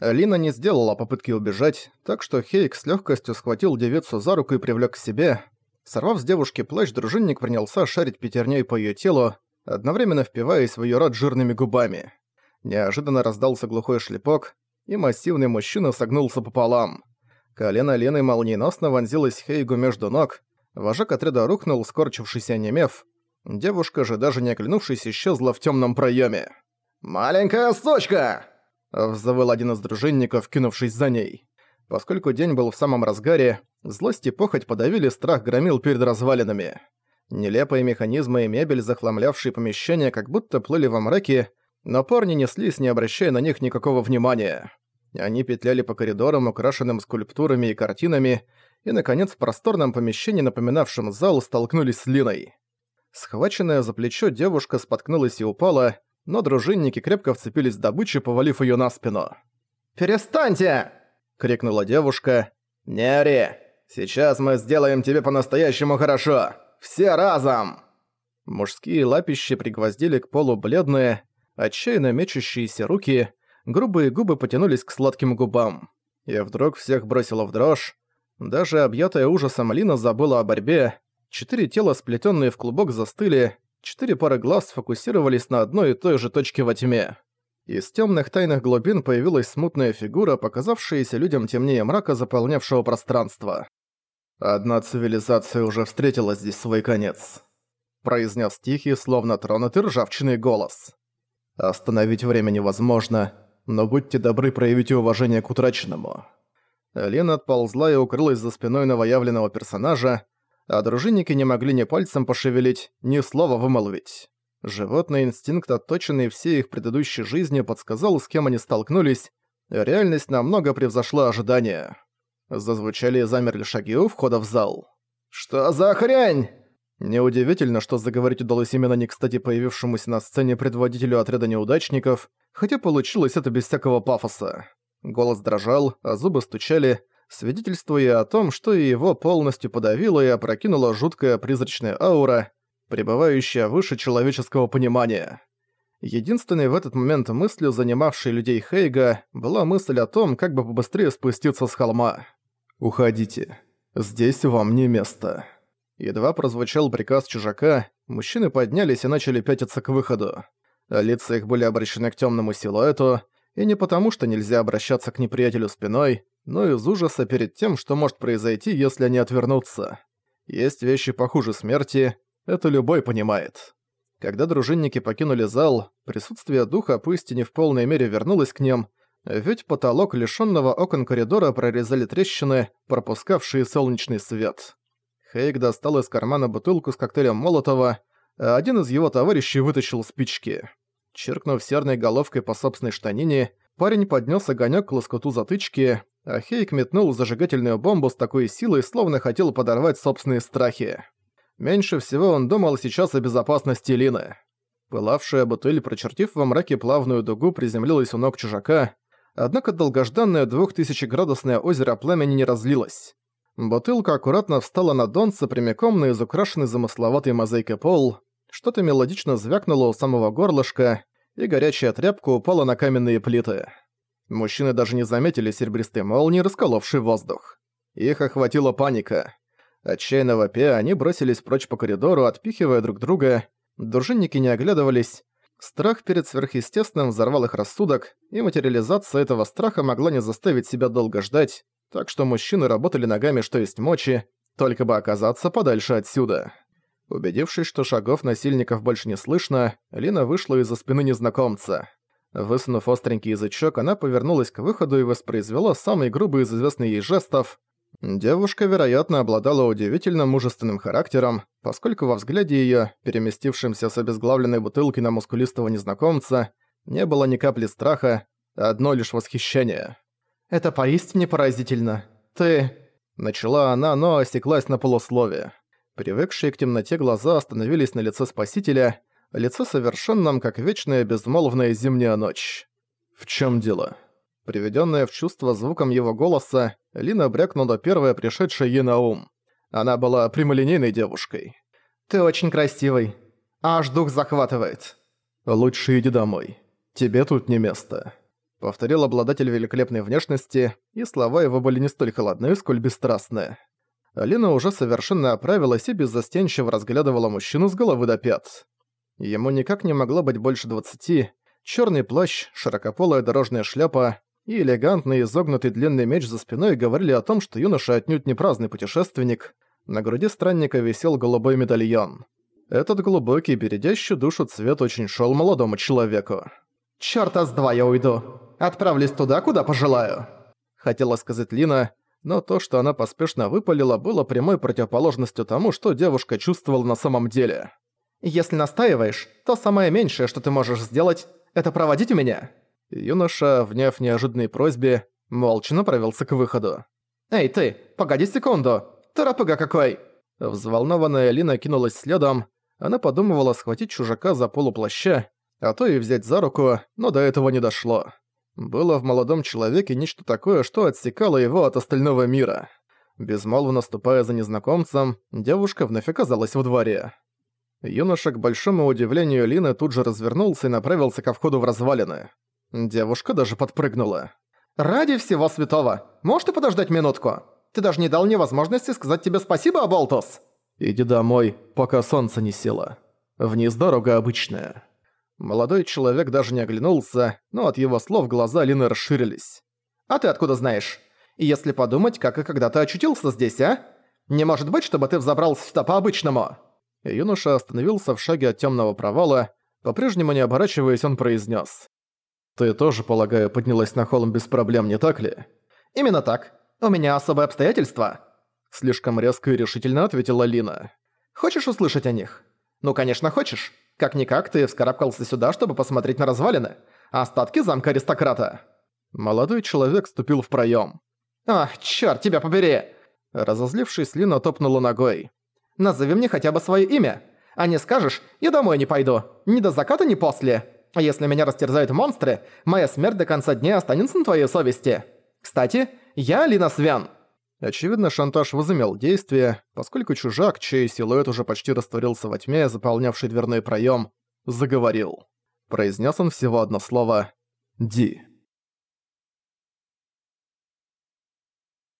Лина не сделала попытки убежать, так что Хейк с легкостью схватил девицу за руку и привлек к себе. Сорвав с девушки плащ, дружинник принялся шарить пятерней по ее телу, одновременно впиваясь в ее рот жирными губами. Неожиданно раздался глухой шлепок, и массивный мужчина согнулся пополам. Колено Лены молниеносно вонзилось Хейгу между ног, вожак отряда рухнул, скорчившийся онемев. Девушка же, даже не оглянувшись, исчезла в темном проеме. «Маленькая сучка!» Взвыл один из дружинников, кинувшись за ней. Поскольку день был в самом разгаре, злость и похоть подавили страх громил перед развалинами. Нелепые механизмы и мебель, захламлявшие помещения, как будто плыли во мраке, но парни неслись, не обращая на них никакого внимания. Они петляли по коридорам, украшенным скульптурами и картинами, и, наконец, в просторном помещении, напоминавшем зал, столкнулись с Линой. Схваченная за плечо девушка споткнулась и упала, но дружинники крепко вцепились в добычу, повалив её на спину. «Перестаньте!» — крикнула девушка. «Не ори! Сейчас мы сделаем тебе по-настоящему хорошо! Все разом!» Мужские лапищи пригвоздили к полу бледные, отчаянно мечущиеся руки, грубые губы потянулись к сладким губам. И вдруг всех бросило в дрожь. Даже объятая ужасом Лина забыла о борьбе. Четыре тела, сплетенные в клубок, застыли, четыре пары глаз сфокусировались на одной и той же точке во тьме. Из темных тайных глубин появилась смутная фигура, показавшаяся людям темнее мрака, заполнявшего пространство. «Одна цивилизация уже встретила здесь свой конец», — произнес тихий, словно тронутый ржавчиной голос. «Остановить время невозможно, но будьте добры проявить уважение к утраченному». Лена отползла и укрылась за спиной новоявленного персонажа, а дружинники не могли ни пальцем пошевелить, ни слова вымолвить. Животный инстинкт, отточенный всей их предыдущей жизнью, подсказал, с кем они столкнулись. Реальность намного превзошла ожидания. Зазвучали и замерли шаги у входа в зал. «Что за хрень?» Неудивительно, что заговорить удалось именно не кстати появившемуся на сцене предводителю отряда неудачников, хотя получилось это без всякого пафоса. Голос дрожал, а зубы стучали, свидетельствуя о том, что его полностью подавила и опрокинула жуткая призрачная аура, пребывающая выше человеческого понимания. Единственной в этот момент мыслью, занимавшей людей Хейга, была мысль о том, как бы побыстрее спуститься с холма. «Уходите. Здесь вам не место». Едва прозвучал приказ чужака, мужчины поднялись и начали пятиться к выходу. Лица их были обращены к темному силуэту, и не потому, что нельзя обращаться к неприятелю спиной, но из ужаса перед тем, что может произойти, если они отвернутся. Есть вещи похуже смерти, это любой понимает. Когда дружинники покинули зал, присутствие духа пусть и не в полной мере вернулось к ним, ведь потолок лишённого окон коридора прорезали трещины, пропускавшие солнечный свет. Хейк достал из кармана бутылку с коктейлем Молотова, а один из его товарищей вытащил спички. Черкнув серной головкой по собственной штанине, парень поднес огонёк к лоскуту затычки, а Хейк метнул зажигательную бомбу с такой силой, словно хотел подорвать собственные страхи. Меньше всего он думал сейчас о безопасности Лины. Пылавшая бутыль, прочертив во мраке плавную дугу, приземлилась у ног чужака, однако долгожданное двухтысячеградусное озеро пламени не разлилось. Бутылка аккуратно встала на донце прямиком на изукрашенный замысловатой мозаикой пол, что-то мелодично звякнуло у самого горлышка, и горячая тряпка упала на каменные плиты. Мужчины даже не заметили серебристой молнии, расколовшей воздух. Их охватила паника. Отчаянно вопя, они бросились прочь по коридору, отпихивая друг друга. Дружинники не оглядывались. Страх перед сверхъестественным взорвал их рассудок, и материализация этого страха могла не заставить себя долго ждать, так что мужчины работали ногами что есть мочи, только бы оказаться подальше отсюда. Убедившись, что шагов насильников больше не слышно, Лина вышла из-за спины незнакомца. Высунув остренький язычок, она повернулась к выходу и воспроизвела самый грубый из известных ей жестов, Девушка, вероятно, обладала удивительно мужественным характером, поскольку во взгляде её, переместившемся с обезглавленной бутылки на мускулистого незнакомца, не было ни капли страха, а одно лишь восхищение. «Это поистине поразительно. Ты...» Начала она, но осеклась на полусловие. Привыкшие к темноте глаза остановились на лице Спасителя, лице совершенном, как вечная безмолвная зимняя ночь. «В чём дело?» Приведённая в чувство звуком его голоса, Лина брякнула первая пришедшая ей на ум. Она была прямолинейной девушкой. «Ты очень красивый. Аж дух захватывает». «Лучше иди домой. Тебе тут не место». Повторил обладатель великолепной внешности, и слова его были не столь холодны, сколь бесстрастны. Алина уже совершенно оправилась и беззастенчиво разглядывала мужчину с головы до пят. Ему никак не могло быть больше двадцати. Черный плащ, широкополая дорожная шляпа и элегантный изогнутый длинный меч за спиной говорили о том, что юноша отнюдь не праздный путешественник. На груди странника висел голубой медальон. Этот глубокий, бередящий душу цвет очень шел молодому человеку. «Чёрта с два я уйду. Отправлюсь туда, куда пожелаю», — хотела сказать Лина, но то, что она поспешно выпалила, было прямой противоположностью тому, что девушка чувствовала на самом деле. «Если настаиваешь, то самое меньшее, что ты можешь сделать, это проводить меня». Юноша, вняв неожиданной просьбе, молча направился к выходу. «Эй ты, погоди секунду! Торопыга какой!» Взволнованная Лина кинулась следом. Она подумывала схватить чужака за полуплаща, а то и взять за руку, но до этого не дошло. Было в молодом человеке нечто такое, что отсекало его от остального мира. Безмолвно ступая за незнакомцем, девушка вновь оказалась во дворе. Юноша, к большому удивлению Лины, тут же развернулся и направился ко входу в развалины. Девушка даже подпрыгнула. «Ради всего святого! Можешь ты подождать минутку? Ты даже не дал мне возможности сказать тебе спасибо, Аболтус!» «Иди домой, пока солнце не село. Вниз дорога обычная». Молодой человек даже не оглянулся, но от его слов глаза Лины расширились. «А ты откуда знаешь? И если подумать, как и когда ты очутился здесь, а? Не может быть, чтобы ты взобрался сюда по-обычному!» Юноша остановился в шаге от темного провала, по-прежнему не оборачиваясь, он произнес: «Ты тоже, полагаю, поднялась на холм без проблем, не так ли?» «Именно так. У меня особые обстоятельства». Слишком резко и решительно ответила Лина. «Хочешь услышать о них?» «Ну, конечно, хочешь. Как-никак ты вскарабкался сюда, чтобы посмотреть на развалины. Остатки замка аристократа». Молодой человек ступил в проем. «Ах, чёрт, тебя побери!» Разозлившись, Лина топнула ногой. «Назови мне хотя бы своё имя. А не скажешь, я домой не пойду. Ни до заката, ни после. А если меня растерзают монстры, моя смерть до конца дня останется на твоей совести. Кстати, я Лина Свян». Очевидно, шантаж возымел действие, поскольку чужак, чей силуэт уже почти растворился во тьме, заполнявший дверной проем, заговорил. Произнес он всего одно слово «Ди».